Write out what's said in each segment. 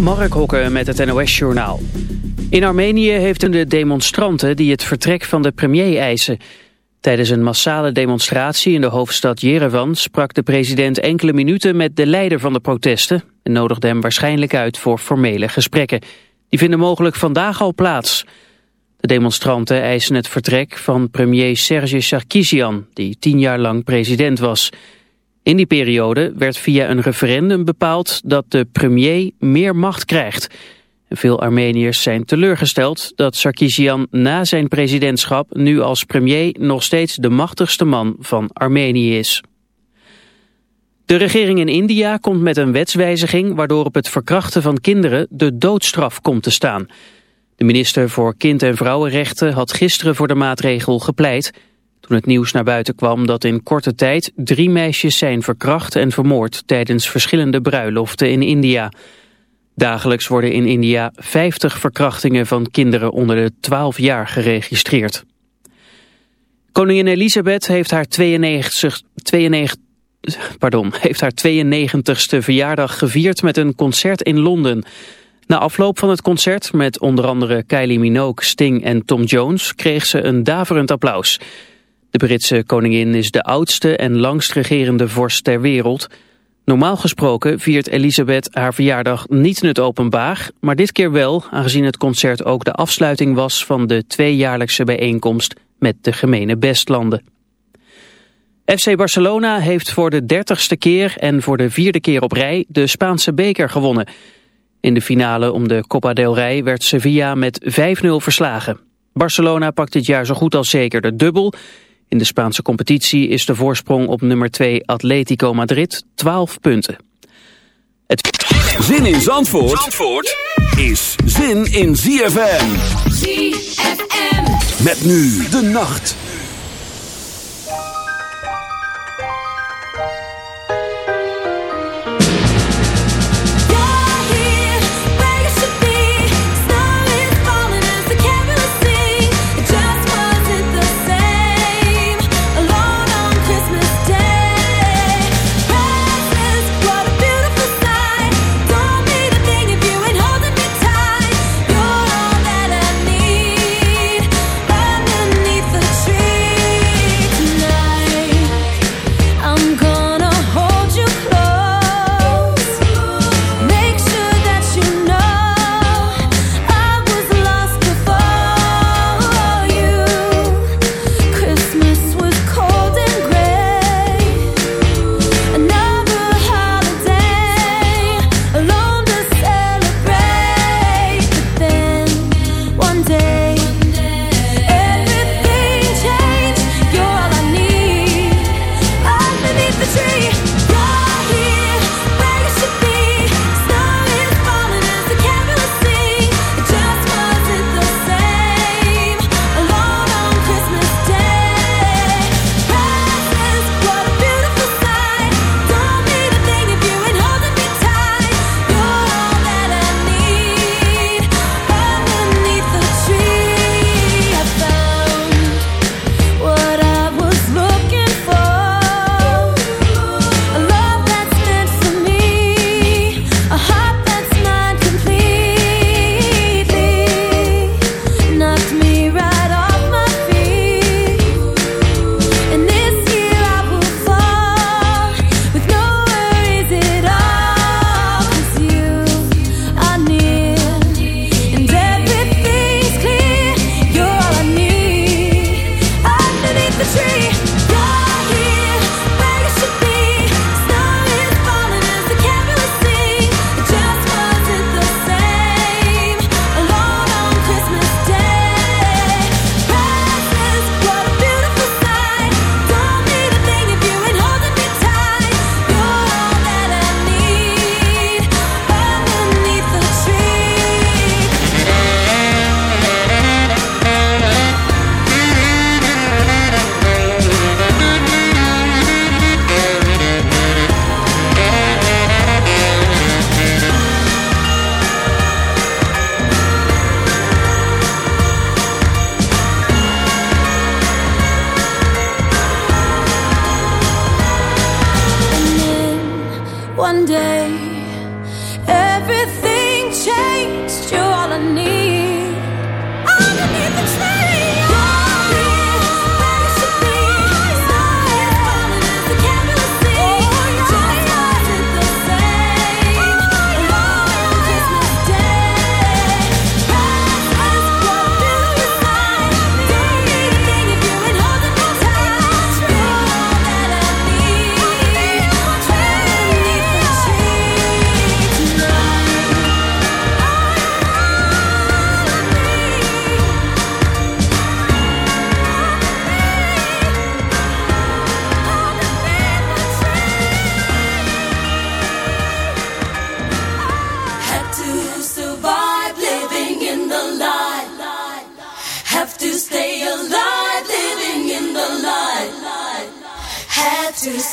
Mark Hokken met het NOS-journaal. In Armenië heeft de demonstranten die het vertrek van de premier eisen. Tijdens een massale demonstratie in de hoofdstad Jerevan... sprak de president enkele minuten met de leider van de protesten... en nodigde hem waarschijnlijk uit voor formele gesprekken. Die vinden mogelijk vandaag al plaats. De demonstranten eisen het vertrek van premier Serge Sarkisian... die tien jaar lang president was... In die periode werd via een referendum bepaald dat de premier meer macht krijgt. Veel Armeniërs zijn teleurgesteld dat Sarkisian na zijn presidentschap nu als premier nog steeds de machtigste man van Armenië is. De regering in India komt met een wetswijziging waardoor op het verkrachten van kinderen de doodstraf komt te staan. De minister voor Kind- en Vrouwenrechten had gisteren voor de maatregel gepleit... Toen het nieuws naar buiten kwam dat in korte tijd drie meisjes zijn verkracht en vermoord tijdens verschillende bruiloften in India. Dagelijks worden in India 50 verkrachtingen van kinderen onder de 12 jaar geregistreerd. Koningin Elisabeth heeft haar 92, 92 pardon, heeft haar 92ste verjaardag gevierd met een concert in Londen. Na afloop van het concert met onder andere Kylie Minogue, Sting en Tom Jones kreeg ze een daverend applaus. De Britse koningin is de oudste en langst regerende vorst ter wereld. Normaal gesproken viert Elisabeth haar verjaardag niet in het openbaar, maar dit keer wel, aangezien het concert ook de afsluiting was van de tweejaarlijkse bijeenkomst met de gemene bestlanden. FC Barcelona heeft voor de dertigste keer en voor de vierde keer op rij de Spaanse beker gewonnen. In de finale om de Copa del Rey werd Sevilla met 5-0 verslagen. Barcelona pakt dit jaar zo goed als zeker de dubbel in de Spaanse competitie is de voorsprong op nummer 2 Atletico Madrid 12 punten. Het... Zin in Zandvoort, is zin in ZFM. ZFM. Met nu de nacht.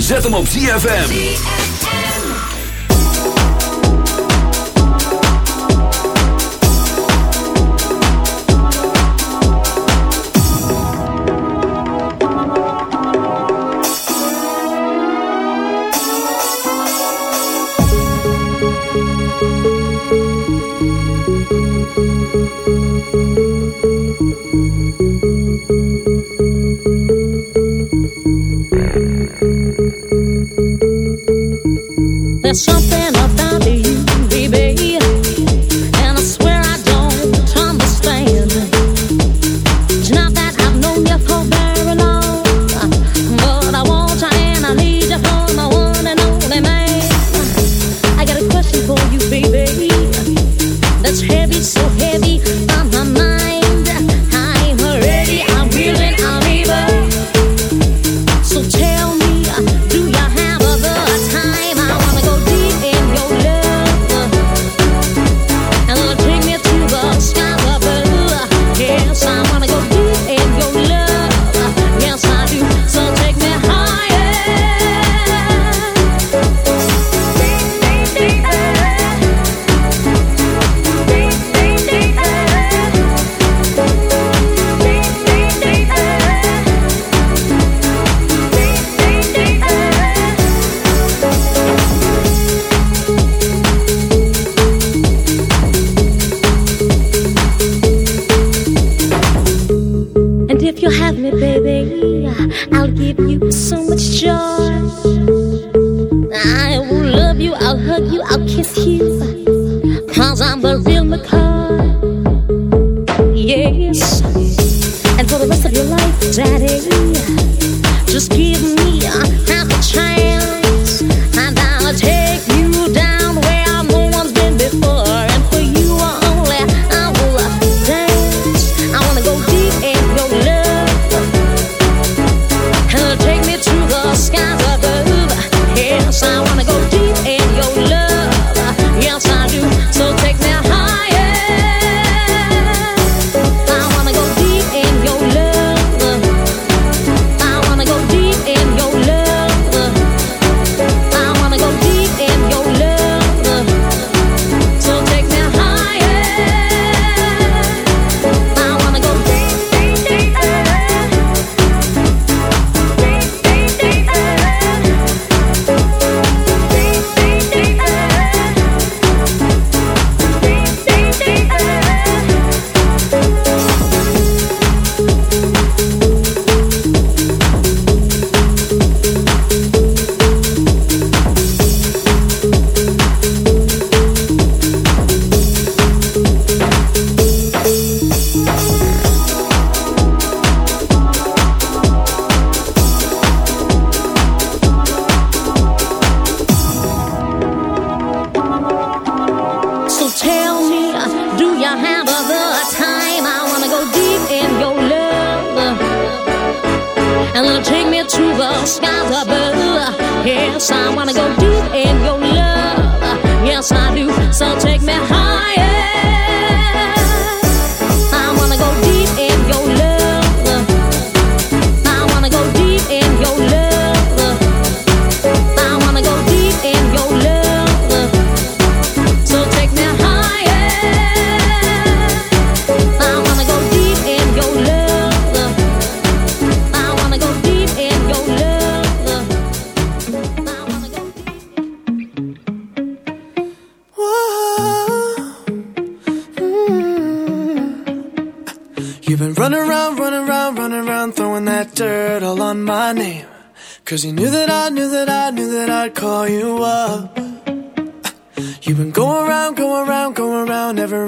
zet hem op ZFM.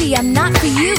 Maybe I'm not for you.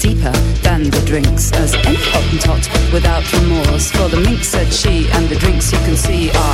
deeper than the drinks, as any hottentot without remorse. For the mink said she, and the drinks you can see are.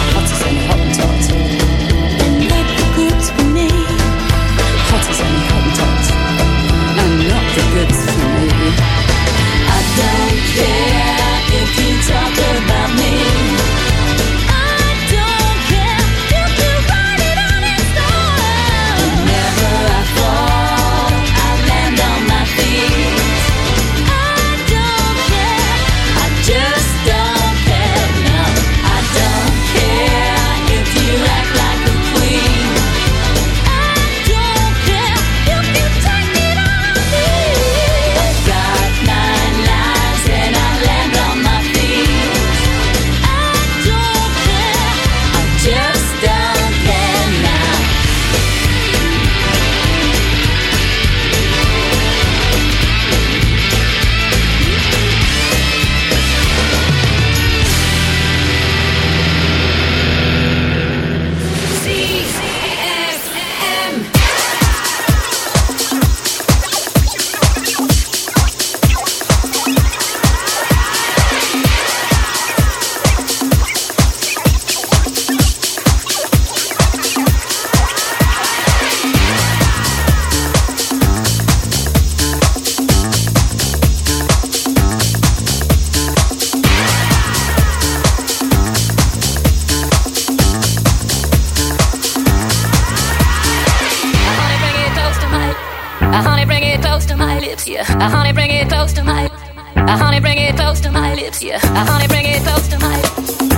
Uh, honey, bring it close to my lips, yeah. Uh, honey, bring it close to my. Uh, honey, bring it close to my lips, yeah. Uh, honey, bring it close to my.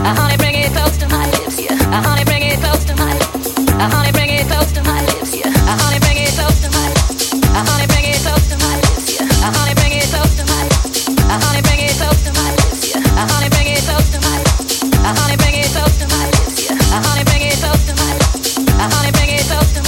Uh, honey, bring it close to my lips, yeah. Uh, honey, bring it close to my. Uh, honey, bring it close to my lips, yeah. Uh, honey, bring it close to my. Uh, honey, bring it close to my lips, yeah. Uh, honey, bring it close to my. Uh, honey, bring it close to my lips, yeah. Uh, honey, bring it close to my. Uh, honey, bring it close to my lips, yeah. Uh, honey, bring it close to my. Uh, honey, bring it close to my.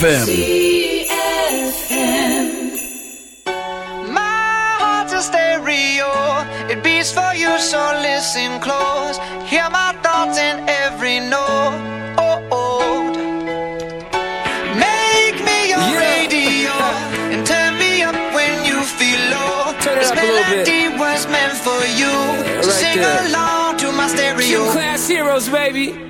ZFM. My heart's a stereo. It beats for you, so listen close. Hear my thoughts in every note. Oh, oh. Make me your yeah. radio and turn me up when you feel low. Turn it this up melody was meant for you. Yeah, right so sing there. along to my stereo. Two class heroes, baby.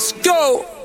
Let's go.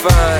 fine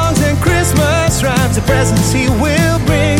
the presence he will bring.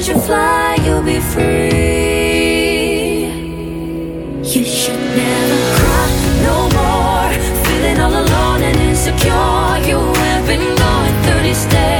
Once you fly, you'll be free. You should never cry no more. Feeling all alone and insecure. You have been going 30 steps.